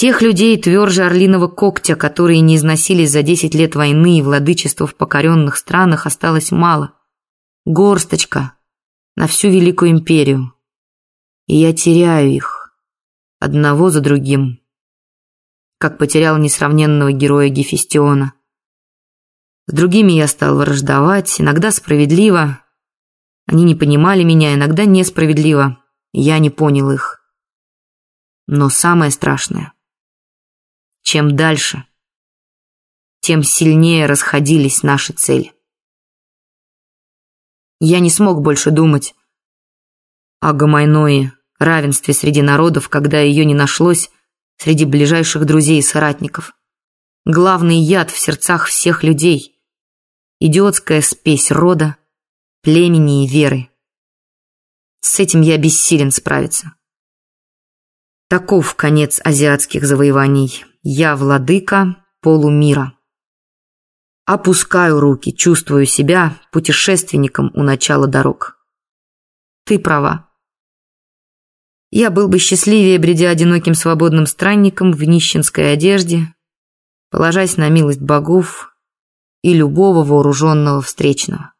Тех людей тверже орлиного когтя, которые не износились за десять лет войны и владычества в покоренных странах, осталось мало. Горсточка на всю Великую Империю. И я теряю их, одного за другим, как потерял несравненного героя Гефестиона. С другими я стал враждовать, иногда справедливо. Они не понимали меня, иногда несправедливо. Я не понял их. Но самое страшное, чем дальше, тем сильнее расходились наши цели. Я не смог больше думать о Гамайное, равенстве среди народов, когда ее не нашлось среди ближайших друзей и соратников. Главный яд в сердцах всех людей. Идиотская спесь рода, племени и веры. С этим я бессилен справиться. Таков конец азиатских завоеваний. Я владыка полумира. Опускаю руки, чувствую себя путешественником у начала дорог. Ты права. Я был бы счастливее, бредя одиноким свободным странником в нищенской одежде, положась на милость богов и любого вооруженного встречного.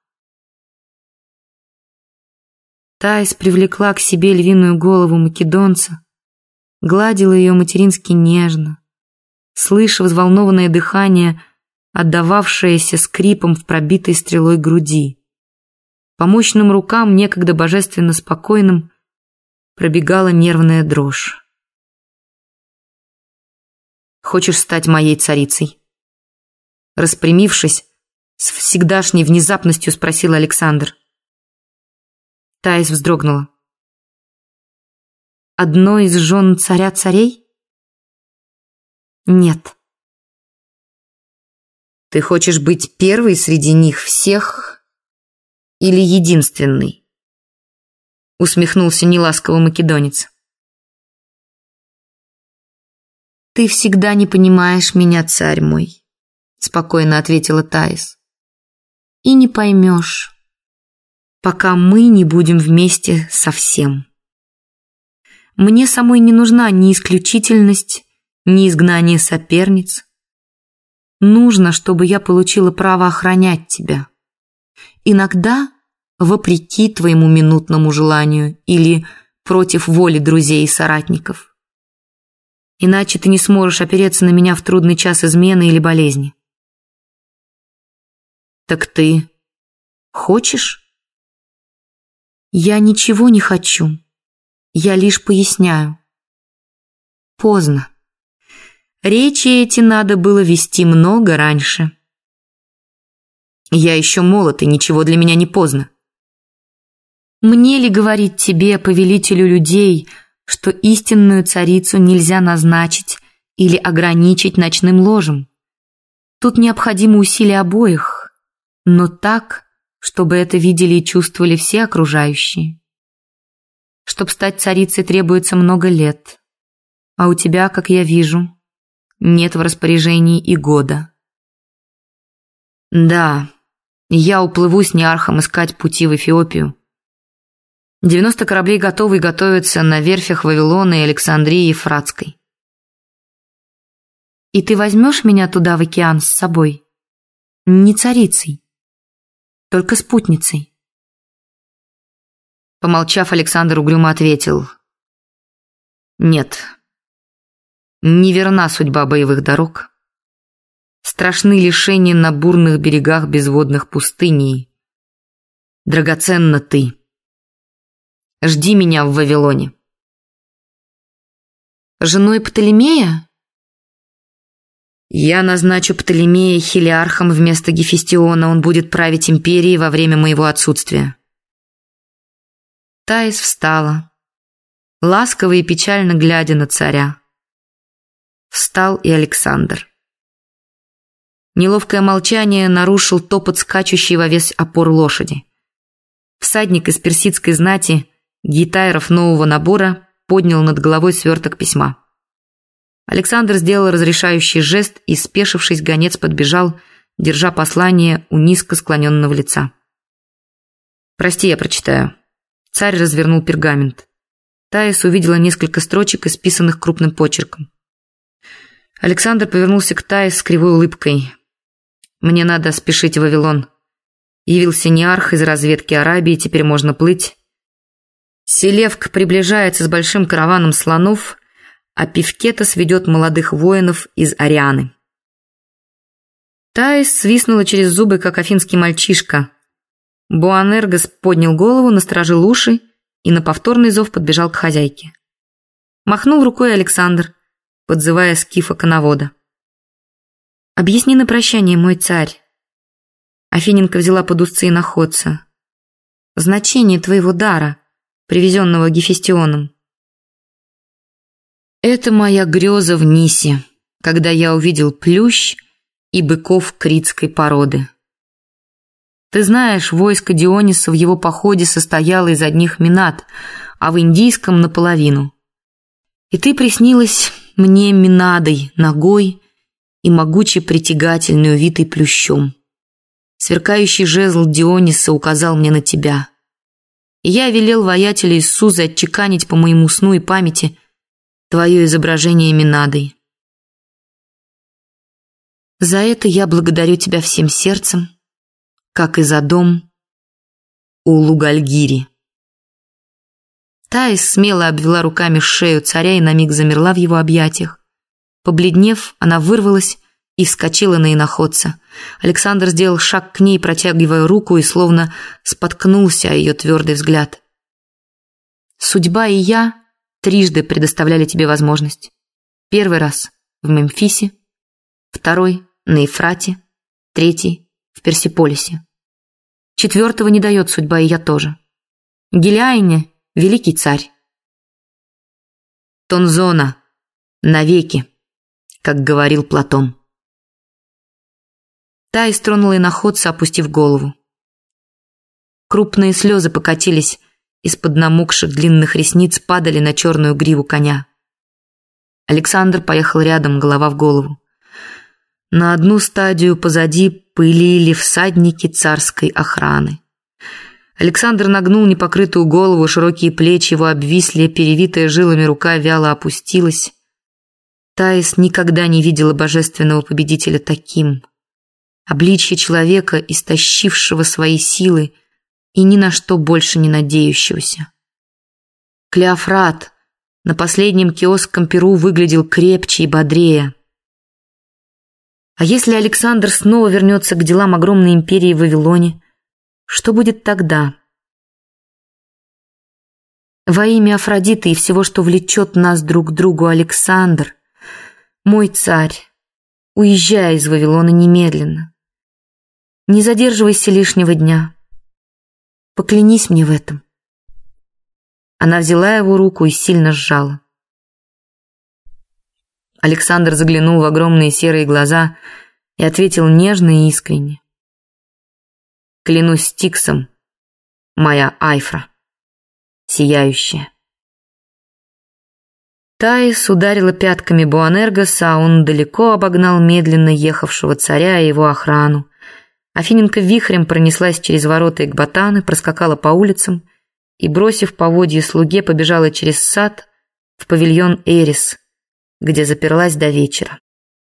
Таис привлекла к себе львиную голову македонца, гладила ее матерински нежно, слыша взволнованное дыхание, отдававшееся скрипом в пробитой стрелой груди. По мощным рукам, некогда божественно спокойным, пробегала нервная дрожь. «Хочешь стать моей царицей?» Распрямившись, с всегдашней внезапностью спросил Александр. Таис вздрогнула. «Одной из жен царя царей?» «Нет». «Ты хочешь быть первой среди них всех или единственной?» усмехнулся неласково македонец. «Ты всегда не понимаешь меня, царь мой», — спокойно ответила Таис. «И не поймешь, пока мы не будем вместе совсем. Мне самой не нужна ни исключительность, ни изгнание соперниц. Нужно, чтобы я получила право охранять тебя. Иногда вопреки твоему минутному желанию или против воли друзей и соратников. Иначе ты не сможешь опереться на меня в трудный час измены или болезни. Так ты хочешь? Я ничего не хочу. Я лишь поясняю. Поздно. Речи эти надо было вести много раньше. Я еще молод, и ничего для меня не поздно. Мне ли говорить тебе, повелителю людей, что истинную царицу нельзя назначить или ограничить ночным ложем? Тут необходимо усилия обоих, но так, чтобы это видели и чувствовали все окружающие. Чтоб стать царицей требуется много лет, а у тебя, как я вижу, нет в распоряжении и года. Да, я уплыву с Неархом искать пути в Эфиопию, 90 кораблей готовы и готовятся на верфях Вавилона и Александрии Ефратской. И ты возьмешь меня туда, в океан, с собой? Не царицей, только спутницей. Помолчав, Александр угрюмо ответил. Нет, неверна судьба боевых дорог. Страшны лишения на бурных берегах безводных пустыней. Драгоценна ты. Жди меня в Вавилоне. Женой Птолемея? Я назначу Птолемея хилиархом вместо Гефестиона. Он будет править империей во время моего отсутствия. Таис встала, ласково и печально глядя на царя. Встал и Александр. Неловкое молчание нарушил топот скачущей во весь опор лошади. Всадник из персидской знати Гитайров нового набора поднял над головой сверток письма. Александр сделал разрешающий жест, и, спешившись, гонец подбежал, держа послание у низко склоненного лица. «Прости, я прочитаю». Царь развернул пергамент. Таис увидела несколько строчек, исписанных крупным почерком. Александр повернулся к Тае с кривой улыбкой. «Мне надо спешить в Вавилон. Явился Неарх из разведки Арабии, теперь можно плыть. Селевк приближается с большим караваном слонов, а Пивкетас ведет молодых воинов из Арианы». Таис свистнула через зубы, как афинский мальчишка. Буанергос поднял голову, насторожил уши и на повторный зов подбежал к хозяйке. Махнул рукой Александр, подзывая скифа коновода. «Объясни на прощание, мой царь». Афиненко взяла под узцы находца. «Значение твоего дара, привезенного Гефестионом». «Это моя греза в Нисе, когда я увидел плющ и быков критской породы». Ты знаешь, войско Диониса в его походе состояло из одних минат, а в индийском наполовину. И ты приснилась мне минадой, ногой и могуче притягательной, увитой плющом. Сверкающий жезл Диониса указал мне на тебя. И я велел воятелю Иисуса отчеканить по моему сну и памяти твое изображение минадой. За это я благодарю тебя всем сердцем, как и за дом у Лугальгири. Таис смело обвела руками шею царя и на миг замерла в его объятиях. Побледнев, она вырвалась и вскочила на иноходца. Александр сделал шаг к ней, протягивая руку, и словно споткнулся о ее твердый взгляд. «Судьба и я трижды предоставляли тебе возможность. Первый раз в Мемфисе, второй на Ефрате, третий в Персиполисе. Четвертого не дает судьба, и я тоже. Гелиайне – великий царь. Тонзона – навеки, как говорил Платон. Та истронула иноходца, опустив голову. Крупные слезы покатились из-под намокших длинных ресниц, падали на черную гриву коня. Александр поехал рядом, голова в голову. На одну стадию позади пылили всадники царской охраны. Александр нагнул непокрытую голову, широкие плечи его обвисли, перевитая жилами рука вяло опустилась. Таис никогда не видела божественного победителя таким. Обличье человека, истощившего свои силы и ни на что больше не надеющегося. Клеофрат на последнем киоском Перу выглядел крепче и бодрее. А если Александр снова вернется к делам огромной империи в Вавилоне, что будет тогда? Во имя Афродиты и всего, что влечет нас друг к другу, Александр, мой царь, уезжай из Вавилона немедленно. Не задерживайся лишнего дня. Поклянись мне в этом. Она взяла его руку и сильно сжала. Александр заглянул в огромные серые глаза и ответил нежно и искренне. «Клянусь Стиксом, моя Айфра, сияющая». Таис ударила пятками Буанергоса, а он далеко обогнал медленно ехавшего царя и его охрану. Афиненко вихрем пронеслась через ворота Экбатаны, проскакала по улицам и, бросив поводье слуге, побежала через сад в павильон Эрис, где заперлась до вечера.